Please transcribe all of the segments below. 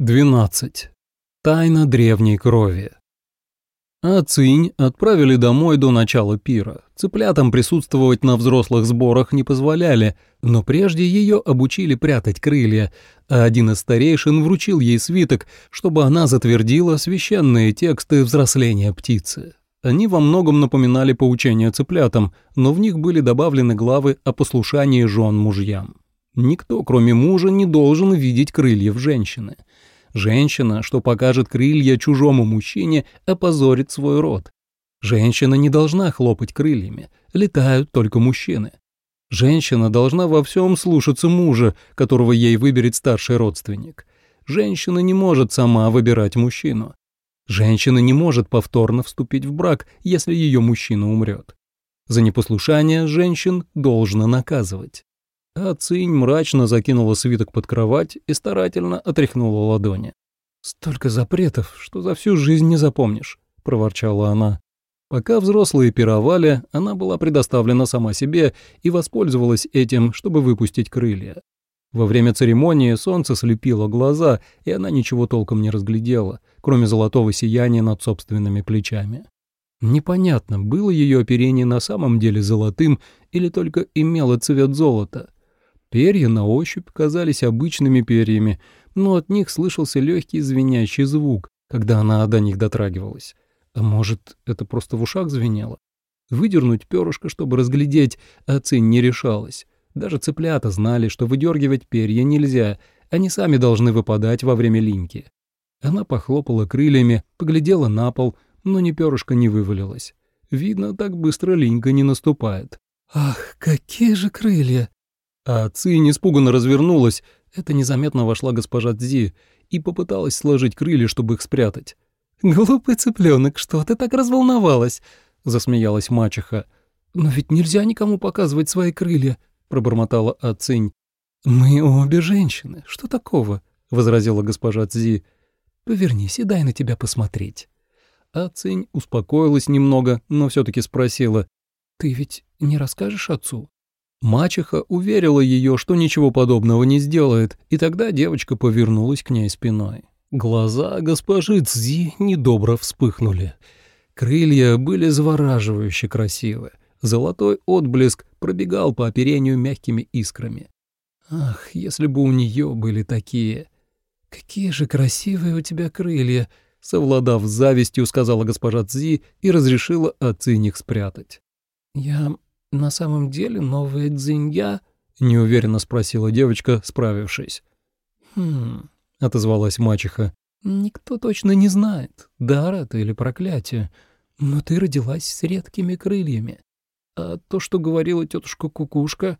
12. Тайна древней крови. А отправили домой до начала пира. Цыплятам присутствовать на взрослых сборах не позволяли, но прежде ее обучили прятать крылья, а один из старейшин вручил ей свиток, чтобы она затвердила священные тексты взросления птицы. Они во многом напоминали поучения цыплятам, но в них были добавлены главы о послушании жен мужьям. Никто, кроме мужа, не должен видеть крыльев женщины — Женщина, что покажет крылья чужому мужчине, опозорит свой род. Женщина не должна хлопать крыльями, летают только мужчины. Женщина должна во всем слушаться мужа, которого ей выберет старший родственник. Женщина не может сама выбирать мужчину. Женщина не может повторно вступить в брак, если ее мужчина умрет. За непослушание женщин должно наказывать. А Цинь мрачно закинула свиток под кровать и старательно отряхнула ладони. «Столько запретов, что за всю жизнь не запомнишь», — проворчала она. Пока взрослые пировали, она была предоставлена сама себе и воспользовалась этим, чтобы выпустить крылья. Во время церемонии солнце слепило глаза, и она ничего толком не разглядела, кроме золотого сияния над собственными плечами. Непонятно, было ее оперение на самом деле золотым или только имело цвет золота — Перья на ощупь казались обычными перьями, но от них слышался легкий звенящий звук, когда она до них дотрагивалась. А может, это просто в ушах звенело? Выдернуть перышко, чтобы разглядеть, а цинь не решалась. Даже цыплята знали, что выдергивать перья нельзя, они сами должны выпадать во время линьки. Она похлопала крыльями, поглядела на пол, но ни перышко не вывалилось. Видно, так быстро линька не наступает. «Ах, какие же крылья!» А Цинь испуганно развернулась, это незаметно вошла госпожа Цзи и попыталась сложить крылья, чтобы их спрятать. «Глупый цыпленок, что ты так разволновалась?» — засмеялась мачеха. «Но ведь нельзя никому показывать свои крылья», — пробормотала Ацинь. «Мы обе женщины, что такого?» — возразила госпожа Цзи. «Повернись и дай на тебя посмотреть». Ацинь успокоилась немного, но все таки спросила. «Ты ведь не расскажешь отцу?» Мачеха уверила ее, что ничего подобного не сделает, и тогда девочка повернулась к ней спиной. Глаза госпожи Цзи недобро вспыхнули. Крылья были завораживающе красивы. Золотой отблеск пробегал по оперению мягкими искрами. Ах, если бы у нее были такие. Какие же красивые у тебя крылья, совладав с завистью, сказала госпожа Цзи и разрешила отцы них спрятать. Я «На самом деле новая дзинья?» — неуверенно спросила девочка, справившись. «Хм...» — отозвалась мачеха. «Никто точно не знает, дар это или проклятие, но ты родилась с редкими крыльями. А то, что говорила тетушка Кукушка...»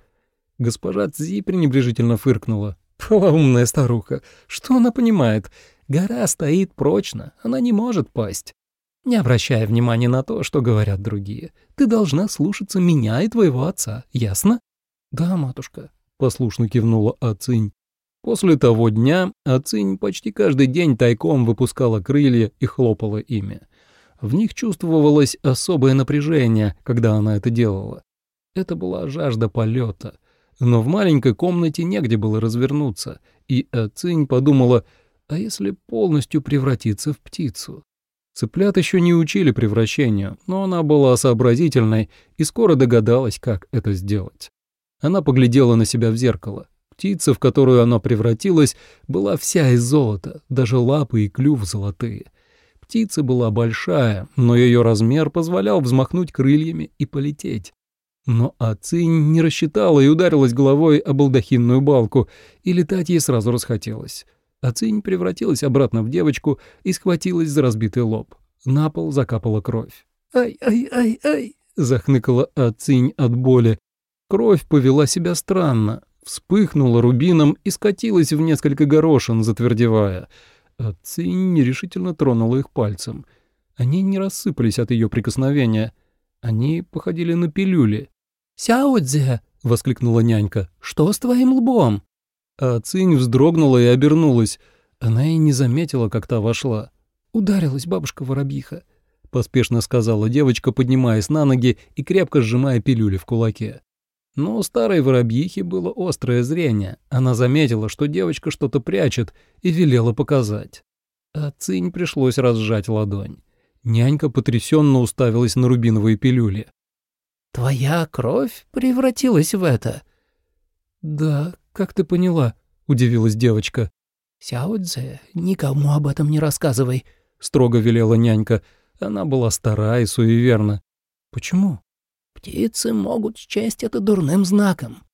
Госпожа Цзи пренебрежительно фыркнула. «Полоумная старуха, что она понимает? Гора стоит прочно, она не может пасть. Не обращая внимания на то, что говорят другие. Ты должна слушаться меня и твоего отца, ясно? Да, матушка, послушно кивнула Ацинь. После того дня Ацинь почти каждый день тайком выпускала крылья и хлопала ими. В них чувствовалось особое напряжение, когда она это делала. Это была жажда полета. Но в маленькой комнате негде было развернуться, и Ацинь подумала, а если полностью превратиться в птицу? Цыплят еще не учили превращению, но она была сообразительной и скоро догадалась, как это сделать. Она поглядела на себя в зеркало. Птица, в которую она превратилась, была вся из золота, даже лапы и клюв золотые. Птица была большая, но ее размер позволял взмахнуть крыльями и полететь. Но Ацинь не рассчитала и ударилась головой о балдахинную балку, и летать ей сразу расхотелось. Ацинь превратилась обратно в девочку и схватилась за разбитый лоб. На пол закапала кровь. «Ай-ай-ай-ай!» — захныкала Ацинь от боли. Кровь повела себя странно, вспыхнула рубином и скатилась в несколько горошин, затвердевая. Ацинь нерешительно тронула их пальцем. Они не рассыпались от ее прикосновения. Они походили на пилюли. «Сяодзе!» — воскликнула нянька. «Что с твоим лбом?» А Цинь вздрогнула и обернулась. Она и не заметила, как та вошла. «Ударилась бабушка-воробьиха», — поспешно сказала девочка, поднимаясь на ноги и крепко сжимая пилюли в кулаке. Но у старой воробьихи было острое зрение. Она заметила, что девочка что-то прячет, и велела показать. А Цинь пришлось разжать ладонь. Нянька потрясенно уставилась на рубиновые пилюли. «Твоя кровь превратилась в это?» «Да, как ты поняла?» — удивилась девочка. «Сяо Цзэ, никому об этом не рассказывай», — строго велела нянька. Она была стара и суеверна. «Почему?» «Птицы могут счесть это дурным знаком».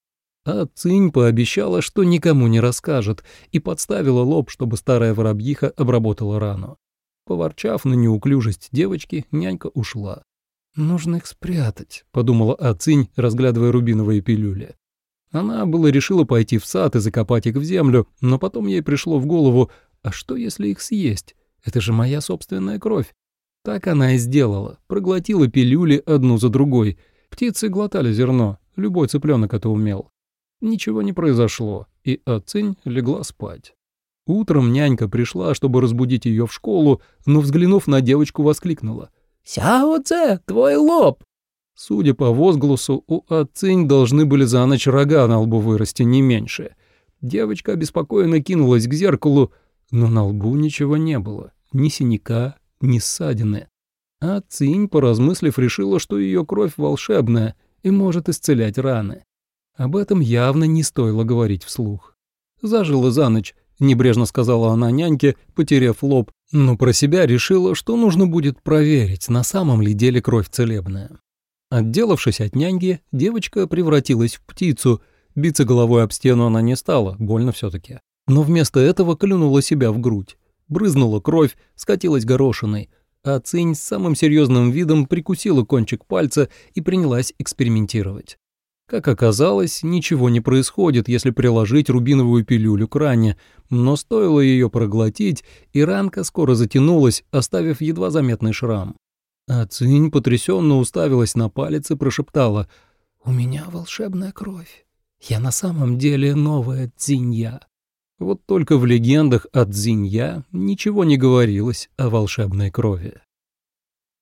А Цинь пообещала, что никому не расскажет, и подставила лоб, чтобы старая воробьиха обработала рану. Поворчав на неуклюжесть девочки, нянька ушла. «Нужно их спрятать», — подумала Ацинь, разглядывая рубиновые пилюли. Она было решила пойти в сад и закопать их в землю, но потом ей пришло в голову, а что если их съесть? Это же моя собственная кровь. Так она и сделала, проглотила пилюли одну за другой. Птицы глотали зерно, любой цыпленок это умел. Ничего не произошло, и Ацинь легла спать. Утром нянька пришла, чтобы разбудить ее в школу, но, взглянув на девочку, воскликнула. «Сяо твой лоб!» Судя по возгласу, у Ацинь должны были за ночь рога на лбу вырасти не меньше. Девочка обеспокоенно кинулась к зеркалу, но на лбу ничего не было, ни синяка, ни ссадины. А Цинь, поразмыслив, решила, что ее кровь волшебная и может исцелять раны. Об этом явно не стоило говорить вслух. Зажила за ночь, — небрежно сказала она няньке, потеряв лоб, но про себя решила, что нужно будет проверить, на самом ли деле кровь целебная. Отделавшись от няньки, девочка превратилась в птицу. Биться головой об стену она не стала, больно все таки Но вместо этого клюнула себя в грудь. Брызнула кровь, скатилась горошиной, а Цинь с самым серьезным видом прикусила кончик пальца и принялась экспериментировать. Как оказалось, ничего не происходит, если приложить рубиновую пилюлю к ране, но стоило ее проглотить, и ранка скоро затянулась, оставив едва заметный шрам. А Цинь потрясенно уставилась на палец и прошептала «У меня волшебная кровь. Я на самом деле новая Цинья». Вот только в легендах о Цзинья ничего не говорилось о волшебной крови.